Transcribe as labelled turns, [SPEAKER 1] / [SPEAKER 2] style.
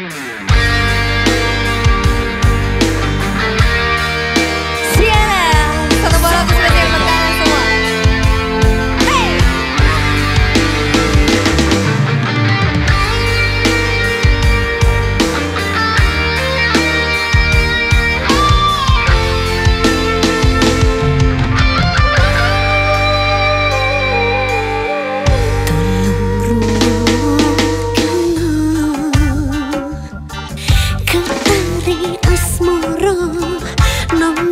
[SPEAKER 1] You.